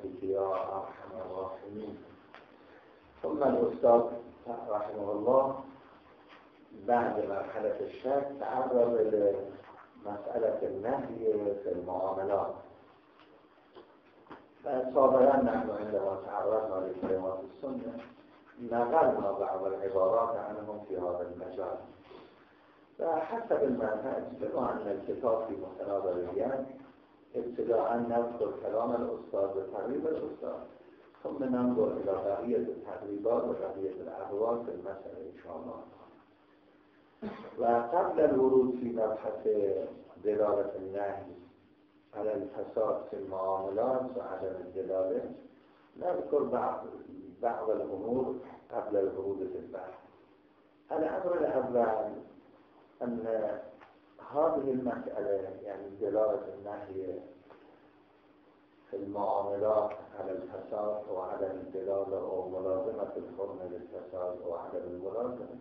برحمتك يا أرحم الراحمين. ثم الأستاذ رحمه الله بعد مرحلة الشك تعرض لمسألة النهي في المعاملات. فسابقا نحن عندما تعرضنا لكلمات السنة نقلنا بعض العبارات عنهم في هذا المجال. فحسب المنهج بما أن الكتاب في متناول اليد ابتداء نذكر كلام الأستاذ وتقريب الأستاذ ثم ننظر إلى بقية التقريبات وبقية الأهوال في المسألة إن شاء الله وقبل الورود في مبحث دلالة النهي على الفساد في المعاملات وعدم الدلالة نذكر بعض بعض الأمور قبل الورود في البحث. الأمر الأول أن هذه المسألة يعني دلالة النهي في المعاملات على الفساد وعدم الدلالة أو ملازمة الحرمة للفساد وعدم الملازمة.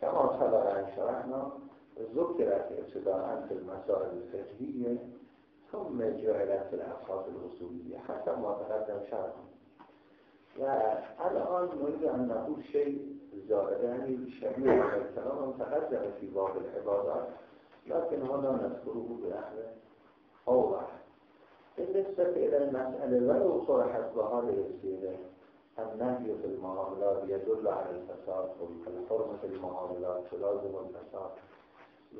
كما سبق أن شرحنا ذكرت ابتداء في المسائل الفقهية ثم جعلت في الأبحاث الأصولية حتى ما تقدم شرحنا والآن نريد أن نقول شيء زائداني شبيه على الكلام تقدم في باب العبادات. لكن هنا نذكره بأحد أوضح بالنسبة إلى المسألة ولو صرحت بهذه السيرة النهي في المعاملات يدل على الفساد والحرمة في المعاملات تلازم الفساد.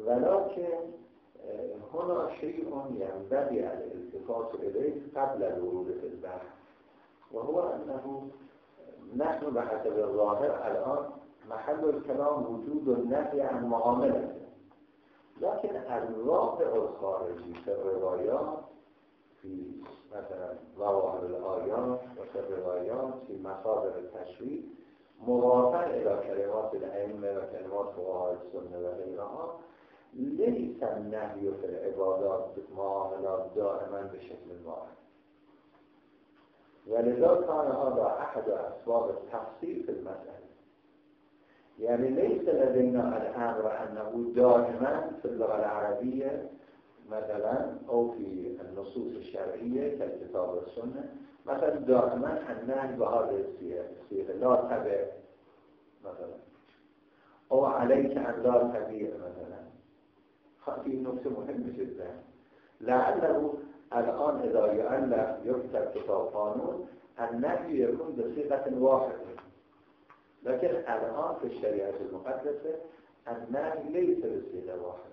ولكن هنا شيء ينبغي الالتفات إليه قبل الورود في البحث وهو أنه نحن بحسب الظاهر الآن محل الكلام وجود النهي عن معاملته لكن الواقع الخارجي في الروايات في مثلا ظواهر الآيات وفي الروايات في مصادر التشريع مضافا إلى كلمات الأئمة وكلمات فقهاء السنة وغيرها ليس النهي في العبادات معاملات دائما بشكل واحد. ولذا كان هذا أحد أسباب التفصيل في المسألة يعني ليس لدينا الأمر أنه دائما في اللغة العربية مثلا أو في النصوص الشرعية كالكتاب والسنة. مثلا دائما النهي بهذه الصيغة لا تبع مثلا. أو عليك أن لا تبيع مثلا. في نقطة مهمة جدا. لعله الآن إذا يؤلف يكتب كتاب قانون النهي يكون بصيغة واحدة. لكن الآن في الشريعة المقدسة النهي ليس بصيغة واحدة.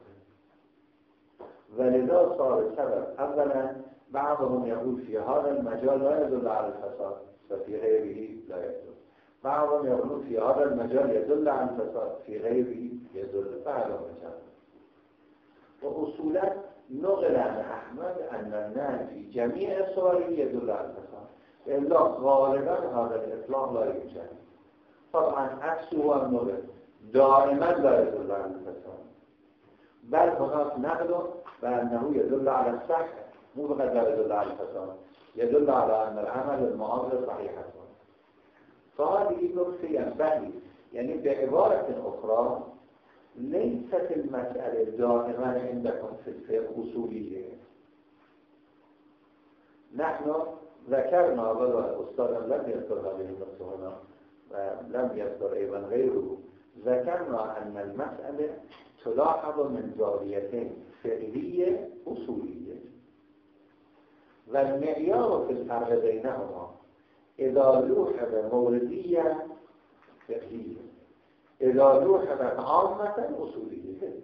ولذا صار السبب أولا بعضهم يقول في هذا المجال لا يدل على الفساد وفي غيره لا يدل. بعضهم يقول في هذا المجال يدل على الفساد في غيره يدل على المجال وأصولا نقل عن أحمد أن النهي في جميع صوره يدل على الفساد إلا غالبا هذا الإطلاق لا يوجد. طبعا عكسه النقل دائما لا يدل على الفساد بل هناك نقل بأنه يدل على الصحة مو فقط يدل على الفساد يدل على أن العمل المعاملة صحيحة فهذه نقطة ينبغي يعني بعبارة أخرى ليست المسألة دائما عندكم في الفقه أصولية نحن ذكرنا ولا الأستاذ لم يذكر هذه النقطة ولم يذكر أيضا غيره. ذكرنا أن المسألة تلاحظ من زاويتين فعلية أصولية. والمعيار في الفرق بينهما إذا لوحظ موردية فقهية إذا لوحظت عامة أصولية.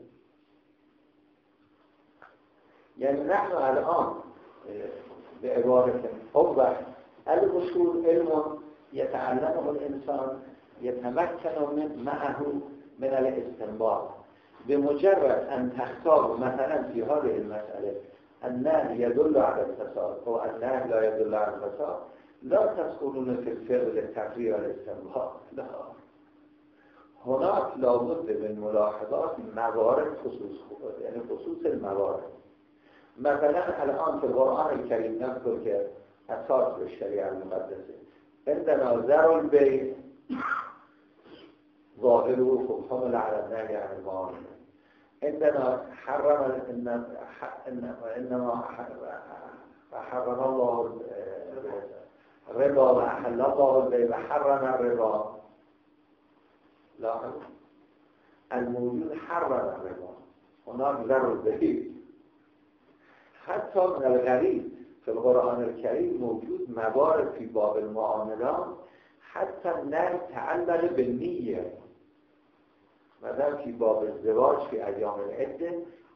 يعني نحن الآن بعبارة أوضح الأصول علم يتعلمه الإنسان يتمكن من معه من الاستنباط. بمجرد أن تختار مثلا في هذه المسألة النهي يدل على الفساد أو النهي لا يدل على الفساد لا تدخلون في الفعل التقرير والاستنباط لا. هناك لابد من ملاحظات موارد خصوص يعني خصوص الموارد. مثلا الآن في القرآن الكريم نذكر که اساس الشريعة المقدسة عندنا زر البيت ظاهره حمل على النهي عن المعاملة عندنا حرم إنما حرم الله ربا و احل الله و حرم الربا لاحظ الموجود حرم الربا هناك ذر البهی حتی من الغریب في القرآن الكريم موجود موارد في باب المعاملات حتى نه تعلق بالنية مثلا في باب الزواج في أيام العدة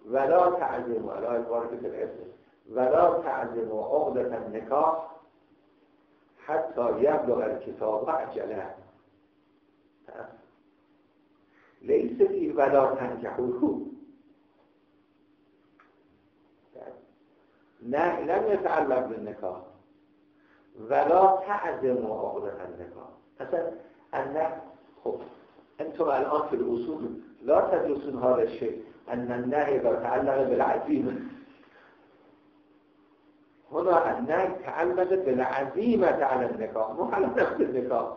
ولا تعزم ولا الوارد في العدة ولا تعزم عقدة النكاح حتى يبلغ الكتاب عجله ليس في ولا تنكحوه نه لم يتعلق بالنکاح ولا تعزم عقدة النکاح. أصلا النه خب أنتم الان في الاصول لا تدرسون هذا الشيء ان النهي اذا تعلق بالعزيمه هنا النهي تعلق بالعزيمه على النكاح مو على نفس النكاح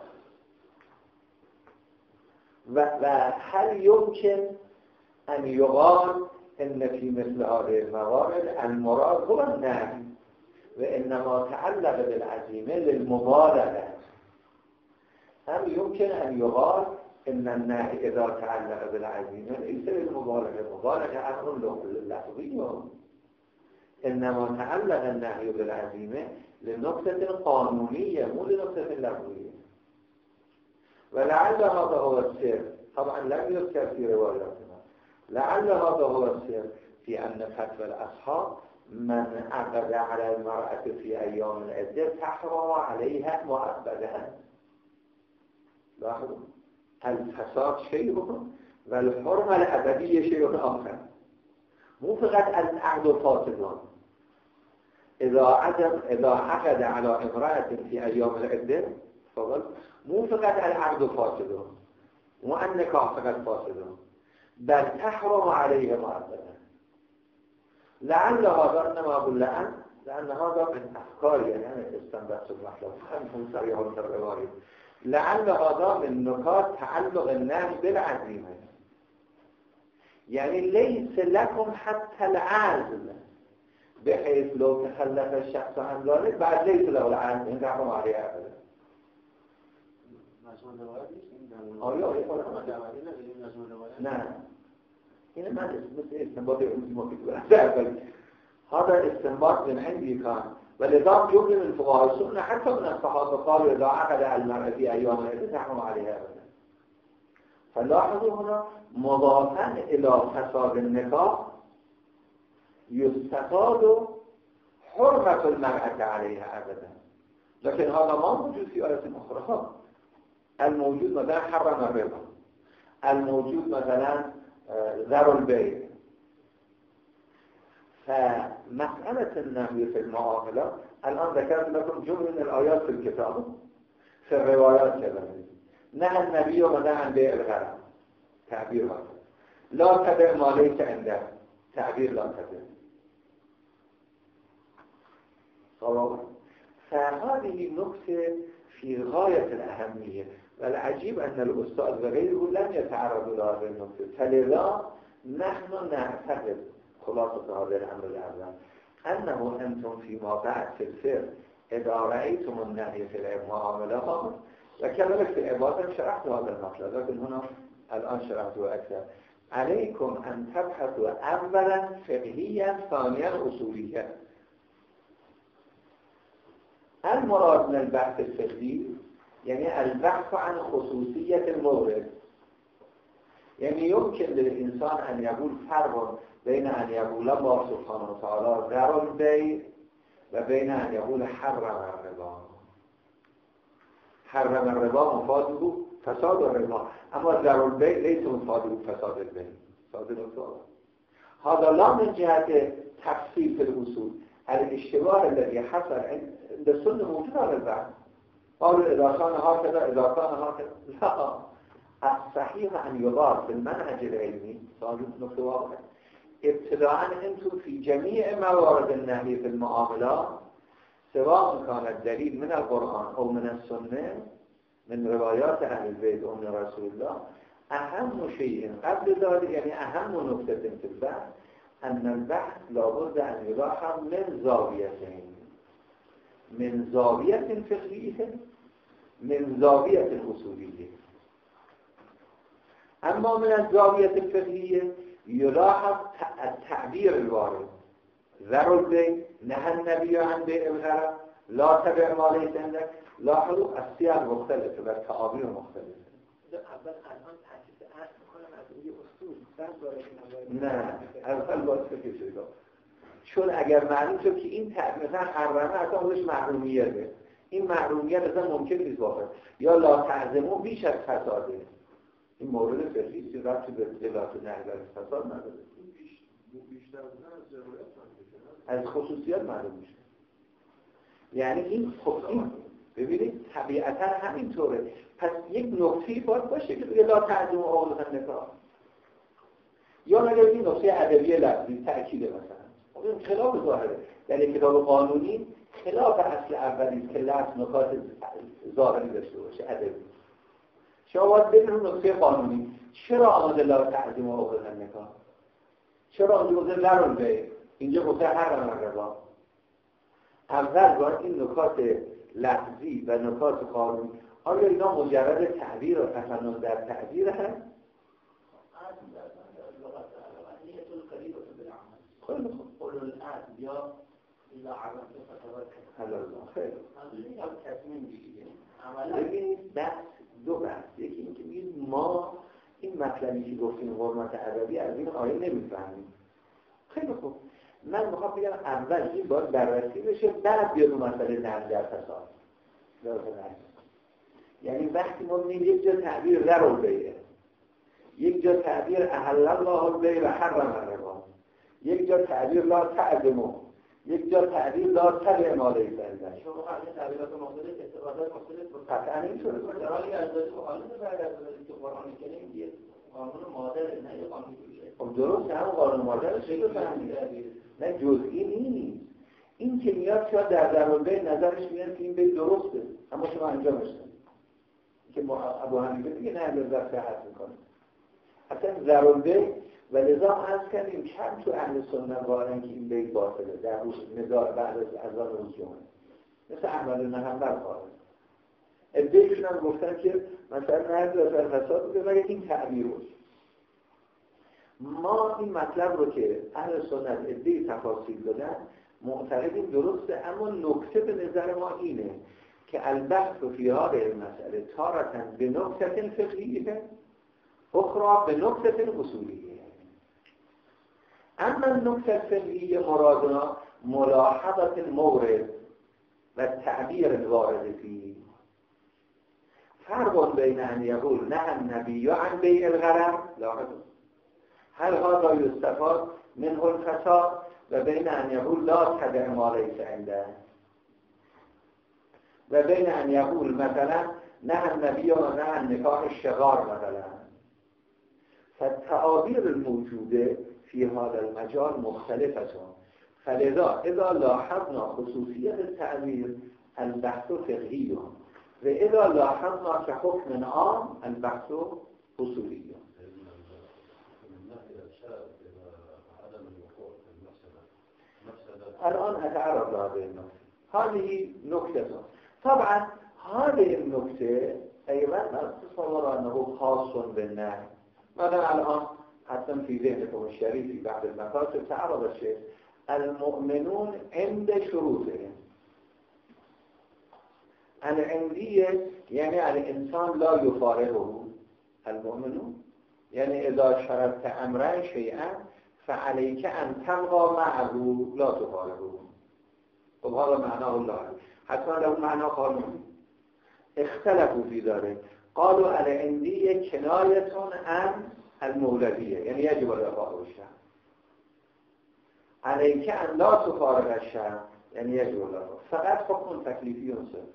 وهل يمكن ان يقال إن في مثل هذه الموارد المراد هو النهي وإنما تعلق بالعزيمة للمبالغة. أم يمكن أن يقال إن النهي إذا تعلق بالعزيمة ليس للمبالغة المبالغة أمر لفظي إنما تعلق النهي بالعزيمة لنقطة قانونية مو لنقطة لفظية ولعل هذا هو السر. طبعا لم يذكر في رواياتنا. لعل هذا هو السر في أن فتوى الأصحاب من عقد على المرأة في أيام العدة تحرم عليها مؤبدا لاحظوا؟ الفساد شيء؟ والحرمة الأبدية شيء آخر. مو فقط العقد فاسدان إذا عدم إذا عقد على امرأة في أيام العدة فقط مو فقط العقد فاسدان مو النكاح فقط فاسدان بل تحرم عليه مؤبدا لعل هذا إنما أقول لأن لأن هذا من أفكاري يعني أنا يعني استنبت المحلو فهمهم سريع الرواية لعل هذا من نقاط تعلق الناس بالعزيمة. يعني ليس لكم حتى العزم بحيث لو تخلف الشخص عن ذلك بعد ليس له العزم إن رحم عليه أبدا. آية آية نعم. أيوه، هذا استنباط من عندي كان. ولذا يمكن من فقهاء السنة حتى من الصحابة قالوا إذا عقد المرأة في أيام العيد تحرم عليها أبدا. فلاحظوا هنا مضافا إلى فساد النكاح يستفاد حرمة المرأة عليها أبدا. لكن هذا ما موجود في آية أخرى. الموجود مثلا حرم الربا الموجود مثلا ذر البيع فمسألة النهي في المعاملات الآن ذكرت لكم جمل من الآيات في الكتاب في الروايات كذا. نهى النبي ونهى عن بيع الغرام تعبير هذا لا تبع ما ليس عنده. تعبير لا تبع فهذه نقطة في غاية الأهمية والعجيب أن الأستاذ وغيره لم يتعرضوا لهذه النقطة فلذا نحن نعتقد خلاصة هذا الأمر الأول أنه أنتم فيما بعد في الفقه إذا رأيتم النهي في المعاملات وكذلك في العبادة شرحت هذا المطلب لكن هنا الآن شرحته أكثر عليكم أن تبحثوا أولا فقهيا ثانيا أصوليا المراد من البحث الفقهي يعني البحث عن خصوصية المورد يعني يمكن للإنسان أن يقول فرق بين أن يقول الله سبحانه وتعالى ذر البيع وبين أن يقول حرم الربا. حرم الربا مفاده فساد الربا. أما ذر البيع ليس مفاده فساد البيع فساد الربا هذا لا من جهة تفصيل في الأصول الاشتباه الذي حصل عند السنة موجود على البعض قالوا إذا كان هكذا إذا كان هكذا. لا. الصحيح أن يضاف في المنهج العلمي صار نقطة واضحة. ابتداء أنتم في جميع موارد النهي في المعاملات سواء كان الدليل من القرآن أو من السنة من روايات أهل البيت أو من رسول الله. أهم شيء قبل ذلك يعني أهم نقطة في البحث أن البحث لابد أن يلاحظ من زاويتين. من زاویت فقهیه من زاویت اصولیه اما من الزاویت الفقهیه یلاحظ التعبیر الوارد. ذر البی نهى النبی عن بیع الغرب لا تبع ما لیس عندك لاحظوا السیاق مختلفه و تعابیر مختلفه اول الان تحسیس اصل می‌کنم از روی اصول. نه اول باید فکر چون اگر معلوم شد که این مثلا حرمه اصلا خودش محرومیته این محرومیت اصلا ممکن نیست واقعا. یا لا تعظمو بیش از فساده این مورد فقهی است رفت به اطلاعات نهی فساد نداره. از خصوصیات معلوم میشه. یعنی این خب این ببینید طبیعتا همینطوره. پس یک نقطه‌ای باید باشه که بگه لا تعظیم آقل نکاح یا اگر این نقطه ادبی لفظی تأکیده مثلا. خب خلاف ظاهره. در یک کتاب قانونی خلاف اصل اولی که لفظ نکات ظاهری داشته باشه ادبی. شما باید ببینید نقطه قانونی. چرا آمده لا تعظیم و عقد نکاح چرا آمده گفته لرون به اینجا گفته هر رضا اول باید این نکات لفظی و نکات قانونی. آیا اینا مجرد تعبیر و تفنن در تعبیر هست؟ خیلی خوب. قول الان یا فتوکل خیلی. ببینید بحث دو بحث. یکی اینکه میگید ما این مطلبی که گفتیم حرمت ادبی از این آیه نمی‌فهمیم. خیلی خوب. من می‌خوام بگم اول این باید بررسی بشه بعد بیاد مسئله نرم در فساد یعنی وقتی ما میگیم یک جا تعبیر ضرور بیه یک جا تعبیر احل الله البیع و حرم الربا. یک جا تعبیر لا تعظمو یک جا تعبیر لا تبع ما لیس شما این تعبیرات مختلف استفادات مختلف قطعا اینطوره در حالی از مخالف بعد از که قرآن کریم یه قانون مادر نه یه قانون خب درست هم قانون مادر فهمید نه جزئی نیست. این که میاد شاید در درون نظرش میاد که این بیت درسته. اما شما انجامش که ابو حنیفه دیگه نه لذت صحت می‌کنه. اصلا ضرورده و لذا از کردیم کم تو اهل سنت وارن که این بیت باطله در روز نزار بعد از اذان روز جمعه. مثل احمد نهنبر خواهد ادهشون هم گفتن که مثلا نه در فساد بوده مگر این تعبیر باشه ما این مطلب رو که اهل سنت ادهی تفاصیل دادن معتقدیم درسته اما نکته به نظر ما اینه که البحث فی هذه مسئله تارتا به نکته فقهیه اخرى به نکته اصولیه. اما النکته الفقهیه مرادنا ملاحظه المورد و تعبیر الوارد فيه فرق بین ان یقول نه النبی عن بیع الغرم لاحظوا هل هذا یستفاد منه الفساد و بین ان یقول لا تدع ما لیس عنده. و بین ان یقول مثلا نه النبی و نه نکاح الشغار مثلا. فالتعابیر الموجوده في هذا المجال مختلفة فلذا اذا لاحظنا خصوصیت التعبیر البحث فقهی و اذا لاحظنا حکم عام البحث اصولی الآن أتعرض لهذه النقطة. هذه نكتة طبعا هذه النكتة أيضا أتصور أنه خاص بالنهي. مثلا الآن حتى في ذهنكم الشريف في بعض المقاصد تعرض الشيخ المؤمنون عند شروطهم. العندية يعني الإنسان لا يفارقه المؤمنون يعني إذا شرطت أمرا شيئا فعليك أن تبقى معه لا تفارقه. خب هذا معناه الله حتما له معنى قانوني اختلفوا في ذلك قالوا العندية كناية عن المولدية يعني يجب الوفاء بالشهر عليك أن لا تفارق الشهر. يعني يجب الوفاء فقط حكم تكليفي ينصر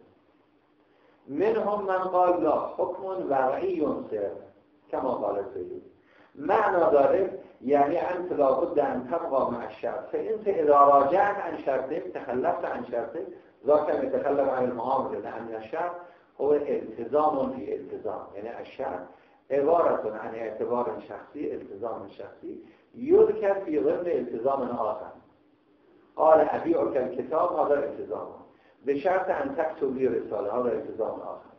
منهم من قال لا. حكم وضعي ينصر كما قال السيد معنى ذلك يعني أنت لابد أن تبقى مع الشرط فأنت إذا راجعت عن شرطك تخلفت عن شرطك ذاك يتخلف عن المعاملة لأن الشرط هو التزام في التزام. يعني الشرط عبارة عن اعتبار شخصي التزام شخصي يذكر في ضمن التزام آخر. قال أبيعك الكتاب هذا التزام. به شرط ان تکتبی رساله و التزام آخر.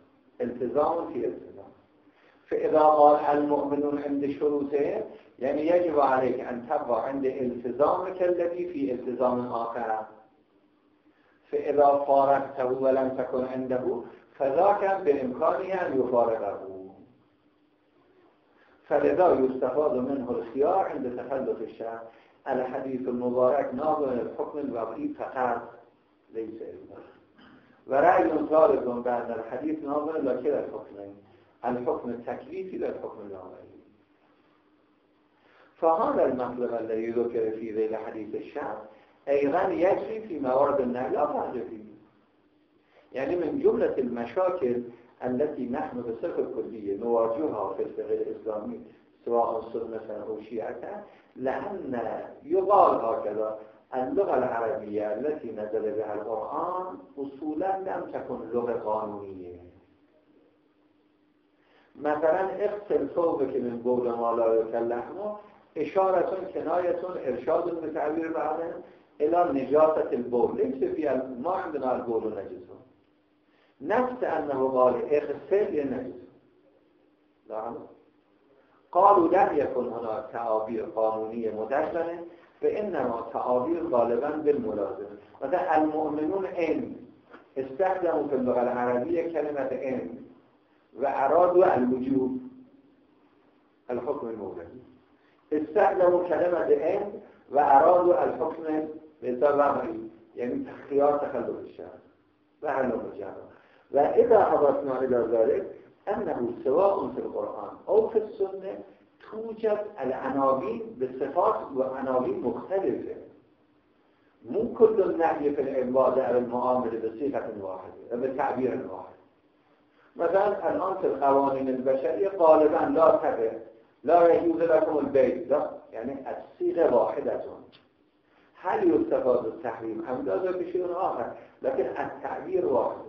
التزام فی التزام. فاذا قال المؤمنون عند شروطه یعنی یجب عليك ان تبقى عند التزام الذي في التزام آخر. فاذا فارقته ولم تكن عنده فذاك بامكانه ان يفارقه فلذا يستفاد منه الخيار عند تخلف الشهر الحديث المبارك ناظر الحكم الوضعي فقط ليس إلا. ورأي ثالث بأن الحديث ناظر لكلا الحكمين الحكم التكليفي للحكم الوضعي فهذا المطلب الذي ذكر في ذيل حديث الشعب أيضا يجري في موارد النهي لا فرق فيه. يعني من جملة المشاكل التي نحن بصفة كلية نواجهها في الفقه الإسلامي سواء سنة أو شيعة لأن يقال هكذا اللغة العربية التي نزل بها القرآن أصولا لم تكن لغة قانونية. مثلا اغسل ثوبك من بول ما لا يكلحمه إشارة كناية إرشاد بتعبير بعضهم إلى نجاسة البول. ليس في ما عندنا البول نجسه. نفس أنه قال اغسل ينجس لا. قالوا لم يكن هناك تعابير قانونية مدجنة فإنما تعابير غالبا بالملازمة مثلا المؤمنون إن استخدموا في اللغة العربية كلمة إن وأرادوا الوجوب. الحكم المولدي استخدموا كلمة إن وأرادوا الحكم بالتبعي يعني خيار تخلف الشهر. وعلم الجهر وإذا أضفنا إلى ذلك أنه سواء في القرآن أو في السنة توجد العناوين بصفات وعناوين مختلفة مو كل النهي في العبادة أو المعاملة بصيغة واحدة بتعبير واحد مثلا الآن في القوانين البشرية غالبا لا تبع لا يجوز لكم البيت لا. يعني الصيغة واحدة هل يستفاد التحريم لا بشيء آخر. لكن التعبير واحد.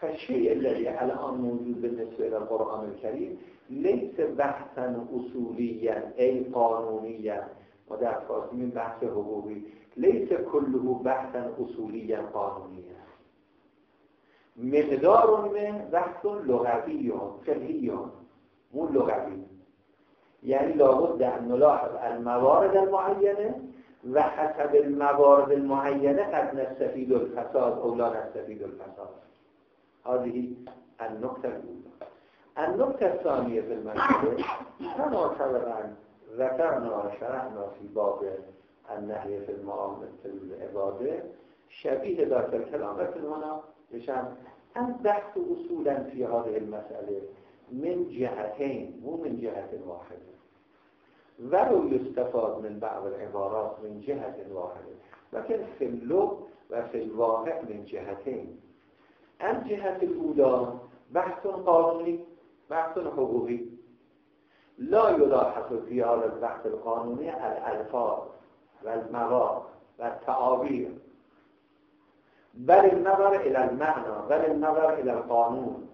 فالشيء الذي الآن موجود بالنسبة إلى القرآن الكريم ليس بحثا أصوليا أي قانونيا ودع من بحث حقوقي ليس كله بحثا أصوليا قانونيا مقدار من بحث لغوي فقهي مو لغوي يعني لابد أن نلاحظ الموارد المعينة وحسب الموارد المعينة قد نستفيد الفساد أو لا نستفيد الفساد. هذه النقطة الأولى. النقطة الثانية في المسألة كما سبقا ذكرنا وشرحنا في باب النهي في المعاملة في العبادة شبيه ذات الكلام لكن هنا يشان البحث أصولا في هذه المسألة من جهتين مو من جهة واحدة. ولو يستفاد من بعض العبارات من جهة واحدة لكن في اللغة وفي الواقع من جهتين. الجهة الأولى بحث قانوني بحث حقوقي لا يلاحظ في هذا البحث القانوني الألفاظ والمواقع والتعابير بل النظر إلى المعنى بل النظر إلى القانون.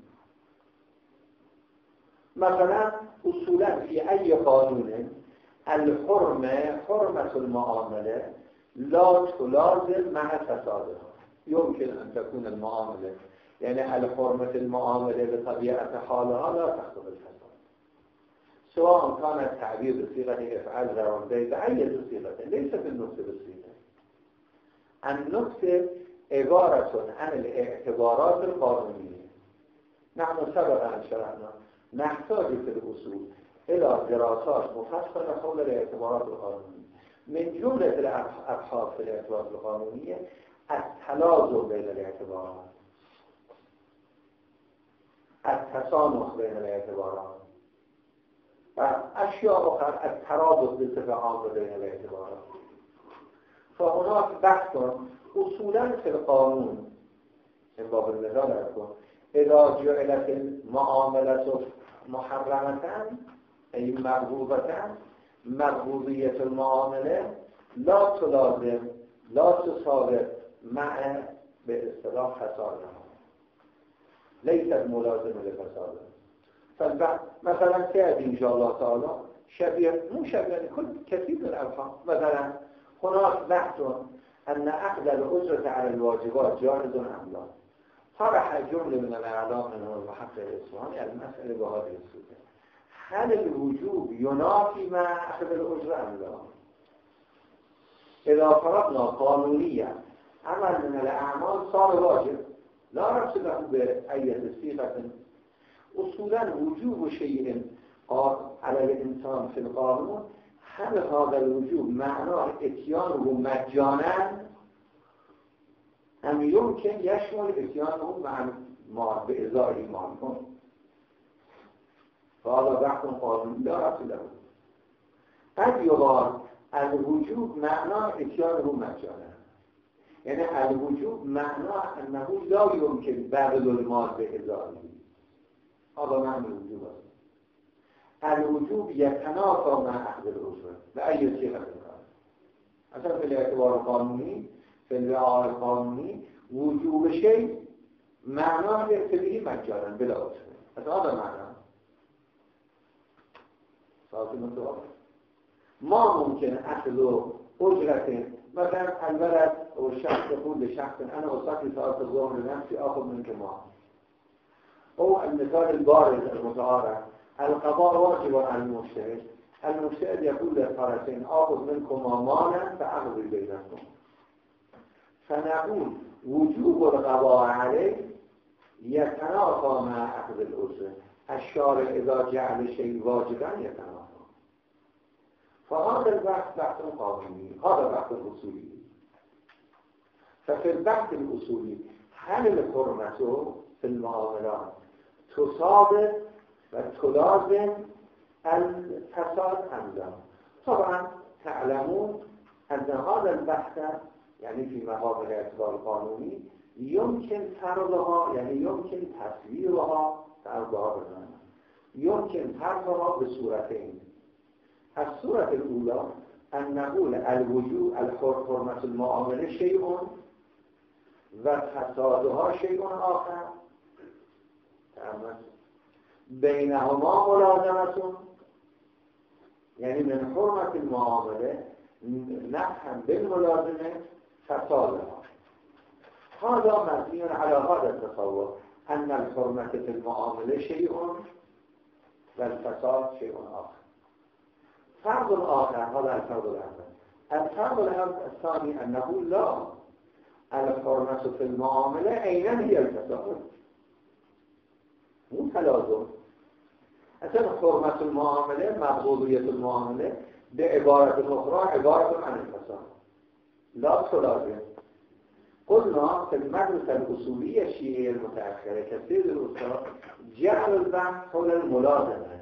مثلا أصولا في أي قانون الحرمة حرمة المعاملة لا تلازم مع فسادها يمكن أن تكون المعاملة يعني الحرمة المعاملة بطبيعة حالها لا تخطب الفساد. سواء كان التعبير بصيغة افعال غير بأي صيغة ليس بالنص بالصيغة النص عبارة عن الاعتبارات القانونية نحن سبق أن شرحنا نحتاج في الأصول إلى دراسات مفصلة حول الاعتبارات القانونية من جملة الأبحاث في الاعتبارات القانونية التلازم بين الاعتبارات. التسامح بين الاعتبارات و اشیاء اخر الترابط بصفه عامه بین الاعتبارات فهناك بحث اصولا في القانون این باب المثال کن اذا جعلت المعاملة محرمة أي مرغوبة مرغوبية المعاملة لا تلازم لا تسابق مع به اصطلاح فسادها ليست ملازمة لفساد فالبعض مثلا سيأتي إن شاء الله تعالى شبيه مو شبيه يعني كل كثير من الأبحاث مثلا هناك بحث ان عقد الاجرة على الواجبات جائز ام طرح جمله من الاعلام من المحقق الاصفهاني المسأله بهذه الصورة هل الوجوب ينافي مع اخذ الاجرة ام لا اذا فرضنا قانونيا عمل من الاعمال صار واجب. لا ربط له بأي صيغة اصولا وجوب شيء على الانسان في القانون هل هذا الوجوب معناه اتيانه مجانا. ام يمكن يشمل اتيانه مع مال بإزاء مال فهذا بحث قانوني لا رأس له قد يقال الوجوب معناه اتيانه مجانا. يعني الوجوب معناه انه لا يمكن بذل المال بإزائه هذا معنى الوجوب است الوجوب يتنافى مع أخذ الأجرة بأي صيغة كان اصلا في الاعتبار القانوني في الرعاية القانوني وجوب شيء معناه يكتبه مجانا بلا أجرة هذا معناه صارت ما ممكن أخذ أجرة مثلا الولد أو الشخص يقول لشخص أنا أصلي صلاة الظهر لنفسي أخذ منك مال هو المثال البارز المتعارف. القضاء واجب على المجتهد المجتهد يقول للطرفين آخذ منكم مالا فأقضي بينكم فنقول وجوب القضاء عليه يتنافى مع أخذ الأجرة الشارع إذا جعل شيء واجبا يتنافى فهذا البحث بحث قانوني هذا بحث أصولي ففي البحث الأصولي هل الحرمة في المعاملات تصادف و تلازم الفساد أم طبعا تعلمون أن هذا البحث يعني في مقام الاعتبار القانوني يمكن فرضها يعني يمكن تصويرها فرضها بزنه يمكن فرضها بصورتين الصورة الأولى أن نقول الوجود الحرمة المعامله شيء و فسادها شيء آخر. بینهما ملازمتون. یعنی من حرمت المعامله نفهم بالملازمه فسادها هذا مبني على هذا التصور. أن الحرمة في المعاملة شيء والفساد شيء آخر. فرض آخر هذا الفرض الأول الفرض الثاني أنه لا. الحرمة في المعاملة أين هي الفساد. مو تلازم. اصلا حرمت المعامله مقبولیت المعامله به عبارت اخرى عبارت عن الفساد. لا تلازم. قلنا في المدرسة الأصولية الشيعية المتأخرة كثير الأستاذ جعل البحث حول الملازمة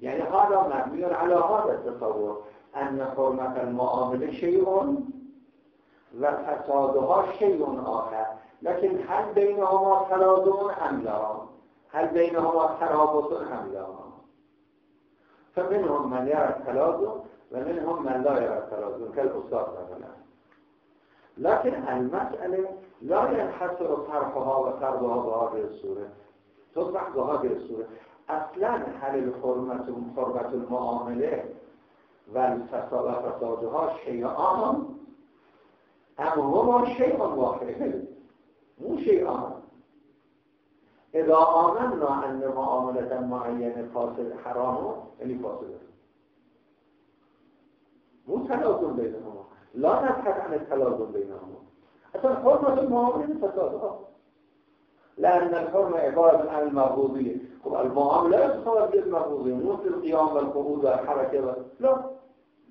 يعني هذا مبني على هذا التصور أن حرمة المعاملة شيء وفسادها شيء آخر. لكن هل بينهما تلازم أم لا؟ هل بينهما ترابط أم لا؟ فمنهم من يرى التلازم ومنهم من لا يرى التلازم كالأستاذ مثلا. لكن المسألة لا ينحصر طرحها وفرضها بهذه الصورة تصبح بهذه الصورة اصلا هل الحرمة حرمة المعامله وفسادها شيئان ام هما شيء واحد مو آمن اذا آمنا ان معاملة معینه فاسد حرامه یعنی فاسده مو تلازم بینهما لا نبحث عن التلازم بينهما اصلا حرمة المعاملة فسادها. لأن الحرمة عبارة عن المغضوبية خب المعاملة لا تتصور بالمغضوبية مو في القيام والقعود والحركة لا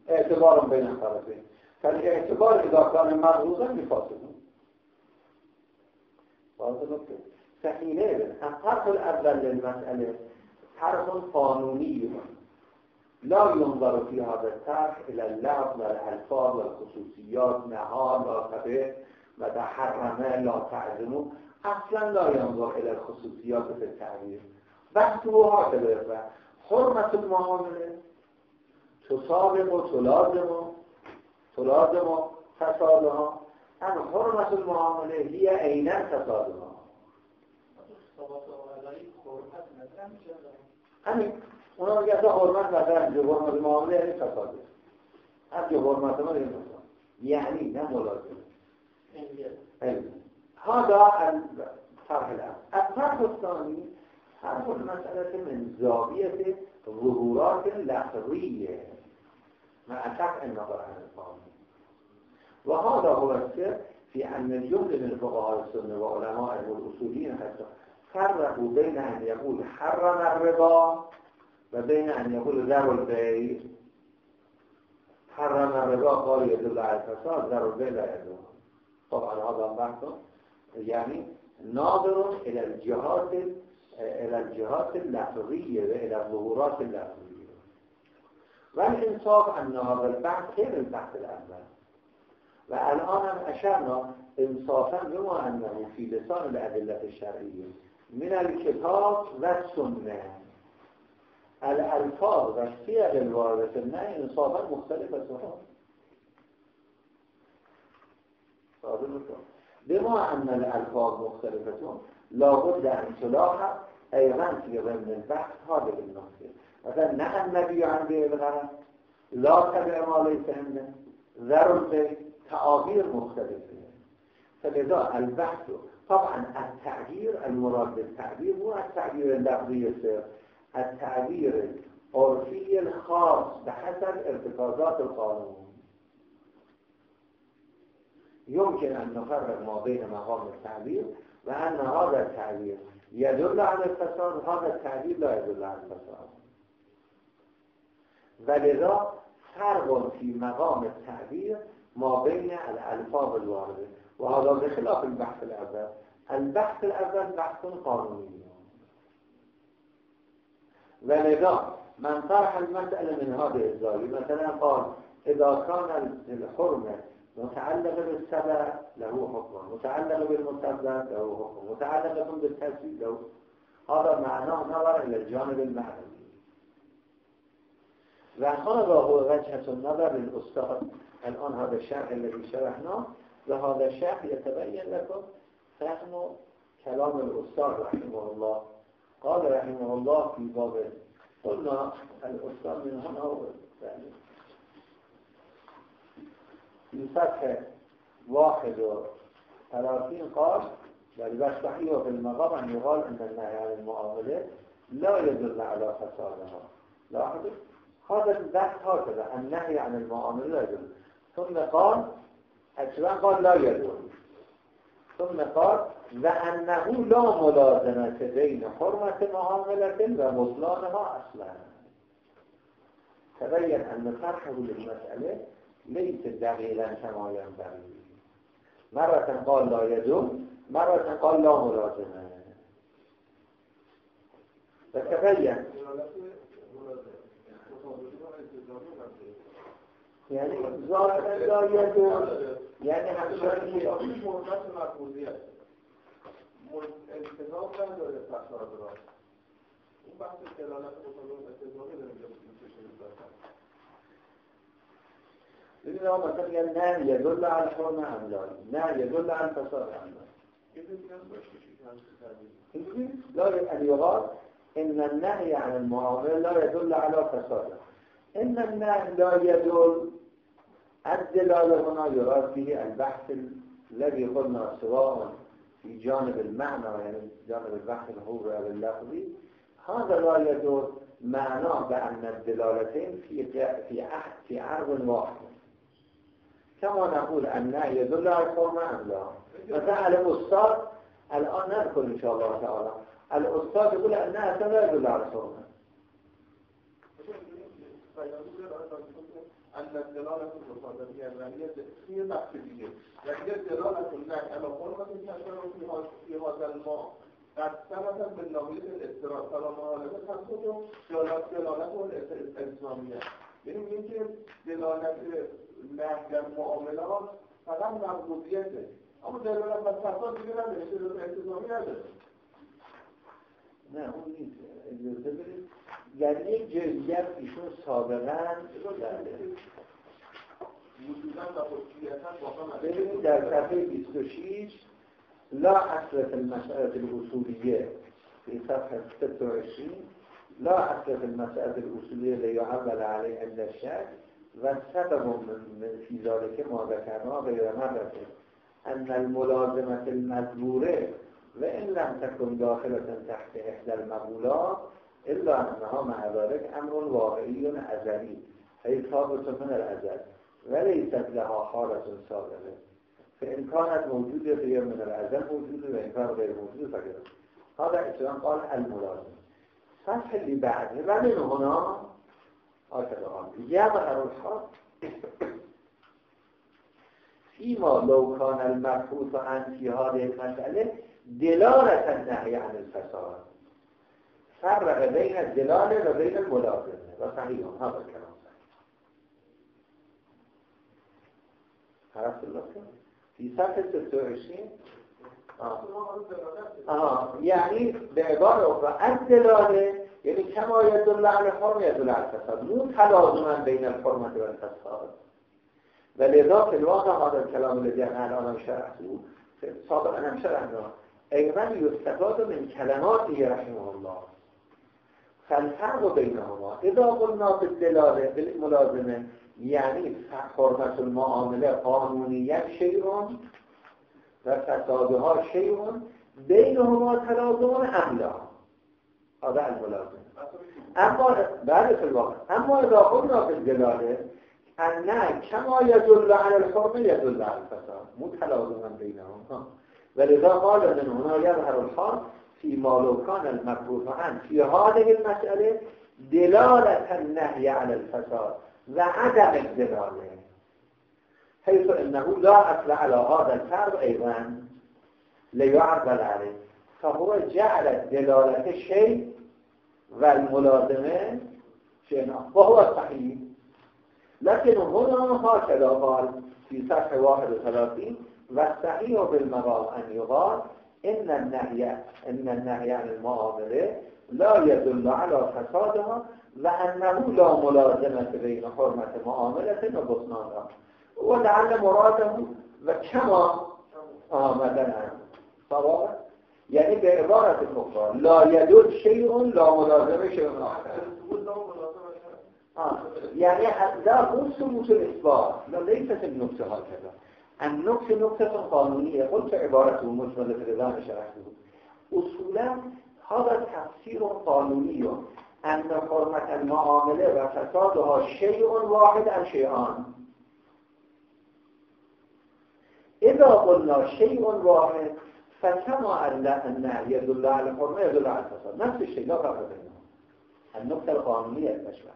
اعتبار بين الطرفين. فالاعتبار إذا كان مغضوبا بفاسده واضح فحينئذ الطرف الأول للمسألة طرف قانوني. لا ينظر في هذا الطرح إلى اللفظ والألفاظ والخصوصيات نهار مرتبة. و تحرمه لا تعظمه اصلا لا ينظر إلى الخصوصيات في التعبير بحثه هكذا حرمة المعامله. تسابق و تلازم تلازم فسادها هم حرمت المعامله هي عینا فسادها همین. اونا میگه اصلا حرمت مثلا جو حرمت معامله یعنی فساده هم جو حرمت ما یعنی يعني نه ملازم علم هذا الطرح الأول الطرح الثاني طرح المسألة من زاوية ظهورات لفظية مع قطع النظر عن القانون وهذا هو السر في أن الجملة من فقهاء السنة وعلماء والأصوليين حتى فرقوا بين أن يقول حرم الربا وبين أن يقول ذر البيع حرم الربا قال يدل على الفساد ذر البيع لا يدل طبعا هذا بحث يعني ناظر إلى الجهات إلى الجهات اللفظية وإلى الظهورات اللفظية والإنصاف أن هذا البحث غير البحث الأول والآن هم أشرنا إنصافا بما أنه في لسان الأدلة الشرعية من الكتاب والسنة الألفاظ والصيغ الواردة في النهي إنصافا مختلفة بما أن الألفاظ مختلفة لابد أن تلاحظ أيضا في ضمن البحث هذه النقطة مثلا نهى النبي عن بيع الغرض لا تبع ما ليس عنده ذر البيع تعابير مختلفة فلذا البحث طبعا التعبير المراد بالتعبير مو التعبير اللفظي الصرف التعبير العرفي الخاص بحسب ارتكازات القانون. يمكن أن نفرق ما بين مقام التعبير وأن هذا التعبير يدل على الفساد وهذا التعبير لا يدل على الفساد. ولذا فرق في مقام التعبير ما بين الألفاظ الواردة. وهذا بخلاف البحث الأول البحث الأول بحث قانوني ولذا من طرح المسألة من هذه الزاوية مثلا قال إذا كان الحرمة متعلق بالسبب له حكم متعلق بالمسبب له حكم متعلق بالتسبيب له. هذا معناه نظر إلى الجانب المعنوي. وهذا هو وجهة النظر للأستاذ. الآن هذا الشرح الذي شرحناه وهذا الشرح يتبين لكم فهم كلام الأستاذ رحمه الله. قال رحمه الله في باب قلنا الأستاذ من هنا هو في سطح واحد وثلاثين قال بل صحيح في المقام أن يقال أن النهي عن المعاملة لا يدل على فسادها لاحظوا هذا البحث هكذا النهي عن المعاملة لا يدل ثم قال أكثر قال لا يدل ثم قال وأنه لا ملازمة بين حرمة معاملة وبطلانها أصلا. تبين أن طرحه للمسألة ليس دقيقا كما ينبغي. مرة قال لا يدل مرة قال لا ملازمة. فتبين يعني ظاهرا لا يدل يعني همچنین مدت مرکوزیت انتظام نداره فساد را اون بحث دلالت مطالعه انتظامی داره ببین آقا مثلا میگن نه یدل علی الحرم املال نه یدل علی فساد املال لا؟ أن يقال إن النهي عن المعاملة لا يدل على فساد. إن النهي لا يدل الدلالة هنا يراد به البحث الذي قلنا سواء في جانب المعنى يعني جانب البحث الحور أو اللفظي. هذا لا يدل معناه بأن الدلالتين في في في عرض واحد. كما نقول أن يدل على الحرمة أم لا مثلا الأستاذ الآن نذكر إن شاء الله تعالى. الأستاذ يقول أنها لا يدل على الحرمة أن الدلالة المصادرية يعني هي بحث دیگه يعني دلالة النهي على حرمة التشرع في هذا الماء قد ثبتت بالنظرية الاضطراب فلا مغالبة تنصت دلالت دلالت الإسلامية. یعنی اینکه دلالت نهی در معاملات فقط مقبوضیته اما دلالت بر فساد دیگه نداره دلالت نداره. نه اون نیست. اجازه یعنی یک جزئیت ایشون سابقا ببینید در صفحه 26 لا اصل في المسألة الأصولية. في صفحة 26 لا اصل في المسألة الأصولية ليعمل عليه عند الشك و سبب من فی ذالک ما ذکرنا غیر مرته ان الملازمت المذبوره و این لم تکن داخلتا تحت احدى المقولات الا انها مع ذلك امر واقعی ازلی ای ثابت من الازل ولیست لها حالت سابقه فإن كانت موجودة فهي من الأزل موجودة وإن كانت غير موجودة فكذا هذا اسلام قال الملازم صفحة اللي بعده. ومن هنا قال يظهر الحق فيما لو كان المبحوث عن في هذه المسألة دلالة النهي عن الفساد. فرق بين الدلالة وبين الملازمة وصحيح هذا الكلام عرفت النقطة؟ في صفحة 26 آه. آه. يعني بعبارة أخرى الدلالة يعني كما يدل على الحرم يدل على الفساد مو تلازما بين الحرمة والفساد ولذا في الواقع هذا الكلام الذي أنا الآن شرحته سابقا أنا شرحناه أيضا يستفاد من كلماته رحمه الله فالفرق بينهما إذا قلنا بالدلالة بالملازمة یعنی حرمت المعامله قانونیت شیعون و فسادها شیعون بینهما تلازم املا هذا الملازم. اما بعد في الواقع اما اذا قلنا في الدلاله ان كما يدل على الحرم يدل على الفساد. مو تلازما بينهما ولذا قال من هنا يظهر الحرم في ما لو كان المكروه عن في هذه المسألة دلالة النهي على الفساد وعدم الدلاله. حيث أنه لا اصل على هذا الفرض أيضا ليعرض عليه. فهو جعل دلالة الشيء والملازمة شيء وهو صحيح. لكن هنا هكذا قال في صفحة 31 والصحيح بالمقام أن يقال إن النهي إن النهي عن المعاملة لا يدل على فسادها و انه لا ملازمت بین حرمت معاملت و بطنانها و لعل مراده و کما آمدن. هم یعنی به عبارت کفار لا یدل شیء لا ملازمه آخر یعنی لا اون ثبوت الاثبات لا لیست النکته ها کذا النکته نکته قانونیه. قلت عبارت مجمل في رضا شرحته اصولا هذا تفسیر قانونی ان حرمت المعامله و فسادها شیء واحد از شیئان اذا قلنا شیء واحد فكما ان يدل على الحرمه يدل على الفساد. نفس الشيء لا فرق بينهم النقطه القانونيه المشبه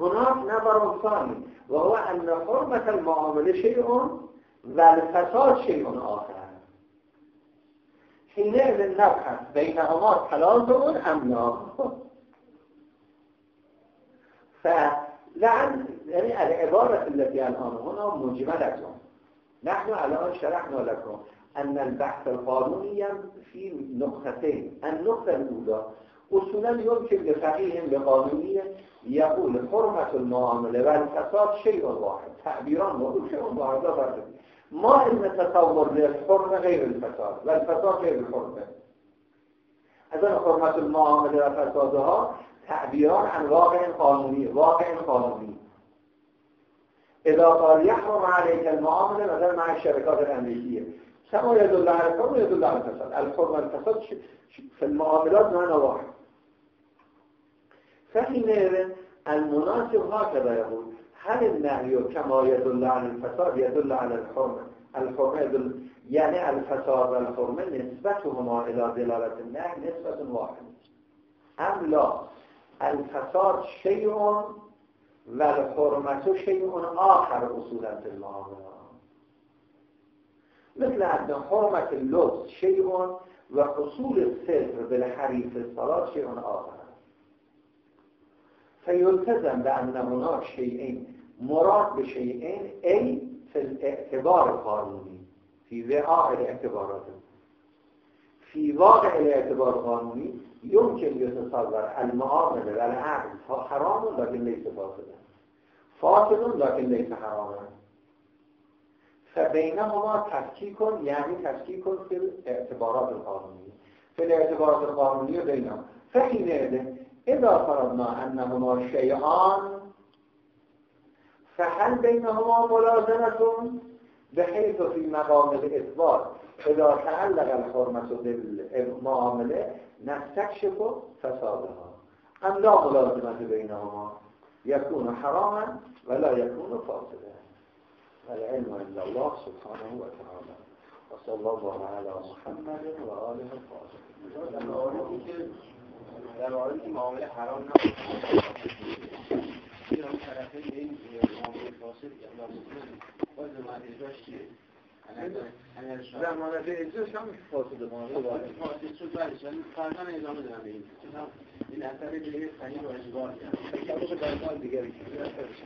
هناك نظر ثاني وهو ان حرمه المعامله شيء والفساد شيء آخر. حينئذ نبحث بينهما تلازم ام لا فلعل يعني العبارة التي الآن هنا مجملة نحن الآن شرحنا لكم أن البحث القانوني في نقطتين النقطة الأولى أصولا يمكن لفقيه بقانونية يقول حرمة المعاملة والفساد شيء واحد. تعبيران وقول شيء واحد ما إن تصور للحرمة غير الفساد والفساد غير الحرمة إذا حرمة المعاملة وفسادها تعبيران عن واقع قانوني واقع قانوني إذا قال يحرم عليك المعاملة مثلا مع الشركات الأمريكية. كما يدل على الحرم يدل على الفساد. الحرم والفساد في المعاملات معنى واحد. فحينئذ المناسب هكذا يقول هل النهي كما يدل على الفساد يدل على الحرمة الحرمة يدل يعني الفساد والحرمة نسبتهما إلى دلالة النهي نسبة واحدة. أم لا؟ الفساد شيء والحرمة شيء آخر أصولا في المعاملة مثل أن حرمة اللبس شيء وحصول الستر بالحريف الصلاة شيء آخر. فيلتزم بأن هناك شيئين مراد بشيئين أي في الاعتبار القانوني في وقاع الاعتبارات في واقع الاعتبار القانوني يمكن يتصور المعاملة والعقد حرام لكن ليس فاسدا فاسد لكن ليس حراما فبينهما تفكيك يعني تفكيك في الاعتبارات القانونية في الاعتبارات القانونية بينهما فحينئذ إذا فرضنا أنهما شيئان فهل بینهما ملازمتون؟ به حیث فی مقام الاثبات. اذا تعلق الحرمت بالمعامله نستکشف فسادها. ام لا ملازمت بینهما. یکون حراما ولا یکون فاسدا. والعلم الا الله سبحانه و تعالی. و صلی الله علی محمد و آله الطاهرین در مواردی که معامله حرام نبود. این به این معامله فاسد زمان اجراش چیه؟ زمان اجراش هم فاسد معامله باید. فاسد شد بعدش ولی فردا ادامه دارم این اثر به صحیح و اجبار کرد. دیگری.